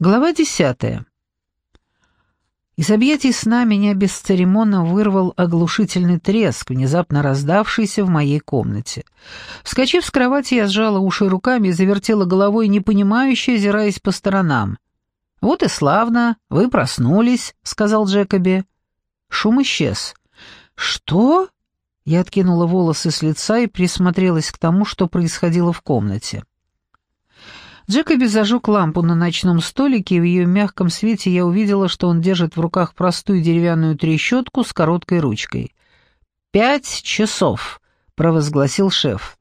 Глава десятая. Из объятий сна меня бесцеремонно вырвал оглушительный треск, внезапно раздавшийся в моей комнате. Вскочив с кровати, я сжала уши руками и завертела головой, непонимающе озираясь по сторонам. «Вот и славно, вы проснулись», — сказал Джекоби. Шум исчез. «Что?» Я откинула волосы с лица и присмотрелась к тому, что происходило в комнате. Джекоби зажег лампу на ночном столике, и в ее мягком свете я увидела, что он держит в руках простую деревянную трещотку с короткой ручкой. «Пять часов», — провозгласил шеф.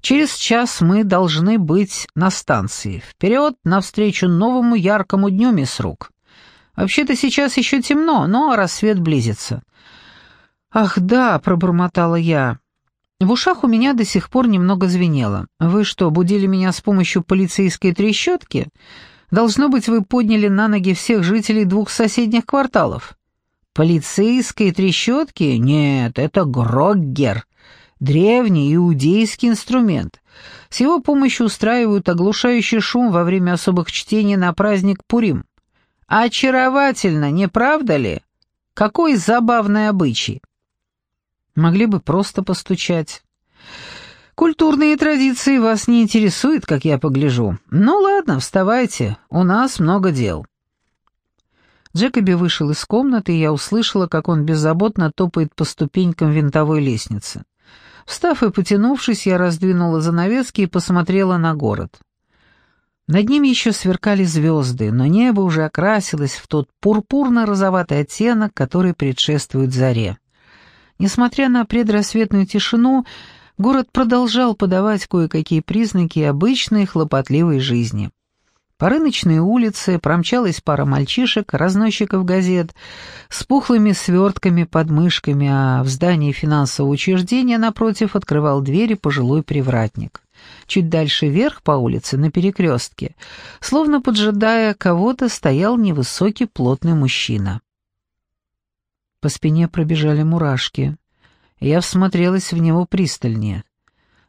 «Через час мы должны быть на станции. Вперед, навстречу новому яркому дню, мисс Рук. Вообще-то сейчас еще темно, но рассвет близится». «Ах да», — пробормотала я, в ушах у меня до сих пор немного звенело. «Вы что, будили меня с помощью полицейской трещотки? Должно быть, вы подняли на ноги всех жителей двух соседних кварталов». «Полицейской трещотки? Нет, это Гроггер, древний иудейский инструмент. С его помощью устраивают оглушающий шум во время особых чтений на праздник Пурим. Очаровательно, не правда ли? Какой забавный обычай!» Могли бы просто постучать. Культурные традиции вас не интересуют, как я погляжу. Ну ладно, вставайте, у нас много дел. Джекоби вышел из комнаты, и я услышала, как он беззаботно топает по ступенькам винтовой лестницы. Встав и потянувшись, я раздвинула занавески и посмотрела на город. Над ним еще сверкали звезды, но небо уже окрасилось в тот пурпурно-розоватый оттенок, который предшествует заре. Несмотря на предрассветную тишину, город продолжал подавать кое-какие признаки обычной хлопотливой жизни. По рыночной улице промчалась пара мальчишек, разносчиков газет, с пухлыми свертками под мышками, а в здании финансового учреждения напротив открывал двери пожилой привратник. Чуть дальше вверх по улице, на перекрестке, словно поджидая кого-то, стоял невысокий плотный мужчина. По спине пробежали мурашки. Я всмотрелась в него пристальнее.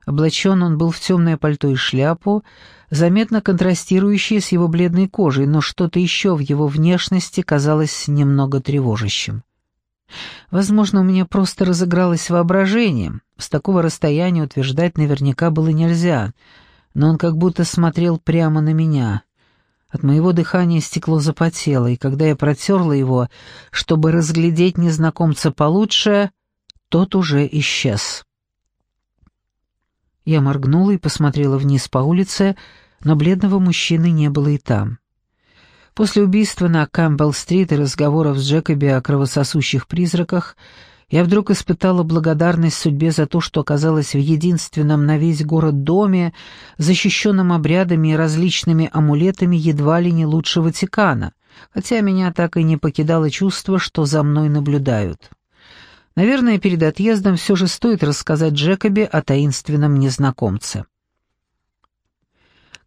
Облачен он был в темное пальто и шляпу, заметно контрастирующие с его бледной кожей, но что-то еще в его внешности казалось немного тревожащим. Возможно, у меня просто разыгралось воображение. С такого расстояния утверждать наверняка было нельзя, но он как будто смотрел прямо на меня. От моего дыхания стекло запотело, и когда я протерла его, чтобы разглядеть незнакомца получше, тот уже исчез. Я моргнула и посмотрела вниз по улице, но бледного мужчины не было и там. После убийства на Кэмпбелл-стрит и разговоров с Джекоби о кровососущих призраках я вдруг испытала благодарность судьбе за то, что оказалась в единственном на весь город доме, защищенном обрядами и различными амулетами едва ли не лучше Ватикана, хотя меня так и не покидало чувство, что за мной наблюдают. Наверное, перед отъездом все же стоит рассказать Джекобе о таинственном незнакомце.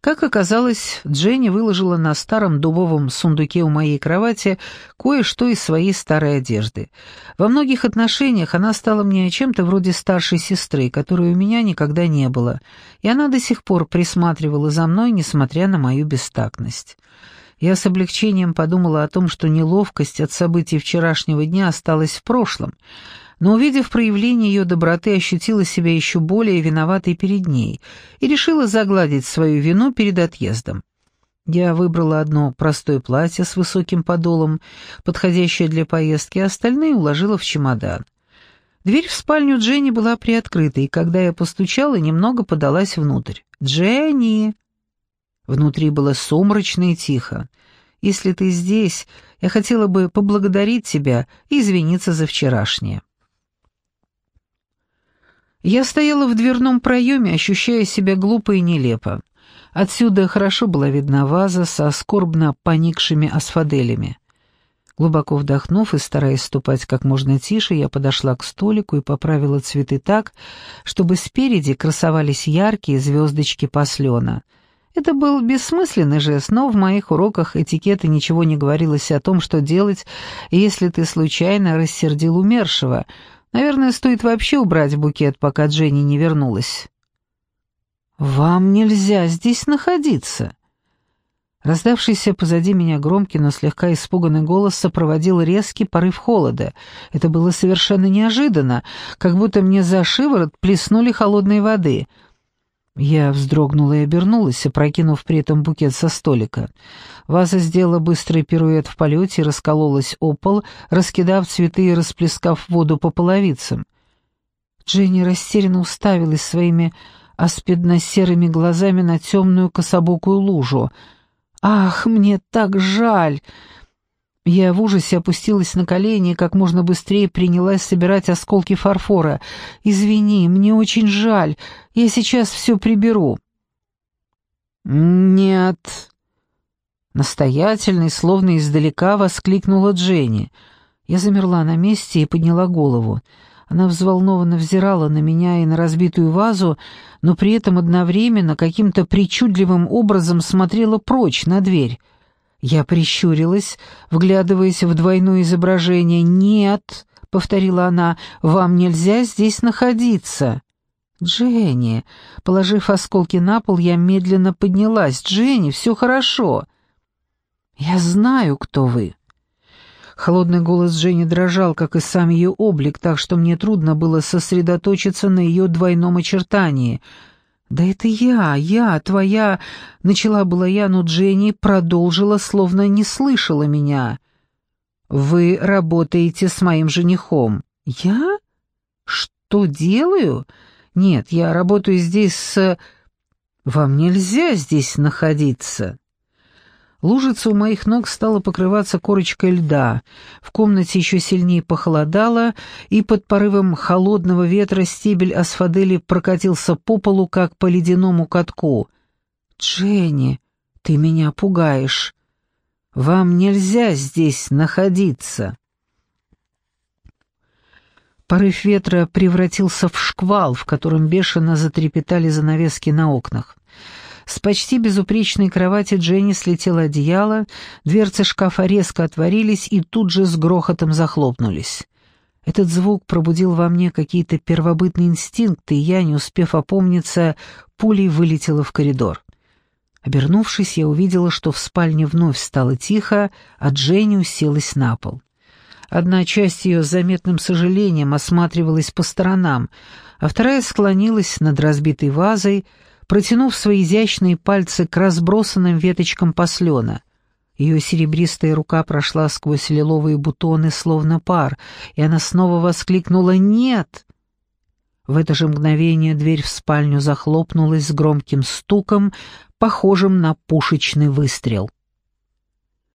Как оказалось, Дженни выложила на старом дубовом сундуке у моей кровати кое-что из своей старой одежды. Во многих отношениях она стала мне чем-то вроде старшей сестры, которой у меня никогда не было, и она до сих пор присматривала за мной, несмотря на мою бестактность. Я с облегчением подумала о том, что неловкость от событий вчерашнего дня осталась в прошлом, но, увидев проявление ее доброты, ощутила себя еще более виноватой перед ней и решила загладить свою вину перед отъездом. Я выбрала одно простое платье с высоким подолом, подходящее для поездки, а остальные уложила в чемодан. Дверь в спальню Дженни была приоткрыта, и когда я постучала, немного подалась внутрь. «Дженни!» Внутри было сумрачно и тихо. «Если ты здесь, я хотела бы поблагодарить тебя и извиниться за вчерашнее». Я стояла в дверном проеме, ощущая себя глупо и нелепо. Отсюда хорошо была видна ваза со скорбно поникшими асфаделями. Глубоко вдохнув и стараясь ступать как можно тише, я подошла к столику и поправила цветы так, чтобы спереди красовались яркие звездочки послена. Это был бессмысленный жест, но в моих уроках этикета ничего не говорилось о том, что делать, если ты случайно рассердил умершего — Наверное, стоит вообще убрать букет, пока Дженни не вернулась. «Вам нельзя здесь находиться». Раздавшийся позади меня громкий, но слегка испуганный голос сопроводил резкий порыв холода. Это было совершенно неожиданно, как будто мне за шиворот плеснули холодной воды. Я вздрогнула и обернулась, опрокинув при этом букет со столика. Ваза сделала быстрый пируэт в полете и раскололась о пол, раскидав цветы и расплескав воду по половицам. Дженни растерянно уставилась своими аспидно-серыми глазами на темную кособокую лужу — «Ах, мне так жаль!» Я в ужасе опустилась на колени и как можно быстрее принялась собирать осколки фарфора. «Извини, мне очень жаль. Я сейчас все приберу». «Нет». Настоятельно и словно издалека воскликнула Дженни. Я замерла на месте и подняла голову. Она взволнованно взирала на меня и на разбитую вазу, но при этом одновременно каким-то причудливым образом смотрела прочь на дверь. Я прищурилась, вглядываясь в двойное изображение. «Нет», — повторила она, — «вам нельзя здесь находиться». «Дженни!» Положив осколки на пол, я медленно поднялась. «Дженни, все хорошо!» «Я знаю, кто вы!» Холодный голос Жени дрожал, как и сам ее облик, так что мне трудно было сосредоточиться на ее двойном очертании. «Да это я, я, твоя...» — начала была я, но Дженни продолжила, словно не слышала меня. «Вы работаете с моим женихом». «Я? Что делаю? Нет, я работаю здесь с...» «Вам нельзя здесь находиться». Лужица у моих ног стала покрываться корочкой льда, в комнате еще сильнее похолодало, и под порывом холодного ветра стебель асфадели прокатился по полу, как по ледяному катку. «Дженни, ты меня пугаешь. Вам нельзя здесь находиться». Порыв ветра превратился в шквал, в котором бешено затрепетали занавески на окнах. С почти безупречной кровати Дженни слетело одеяло, дверцы шкафа резко отворились и тут же с грохотом захлопнулись. Этот звук пробудил во мне какие-то первобытные инстинкты, и я, не успев опомниться, пулей вылетела в коридор. Обернувшись, я увидела, что в спальне вновь стало тихо, а Дженни уселась на пол. Одна часть ее с заметным сожалением осматривалась по сторонам, а вторая склонилась над разбитой вазой, протянув свои изящные пальцы к разбросанным веточкам послена. Ее серебристая рука прошла сквозь лиловые бутоны, словно пар, и она снова воскликнула «Нет!». В это же мгновение дверь в спальню захлопнулась с громким стуком, похожим на пушечный выстрел.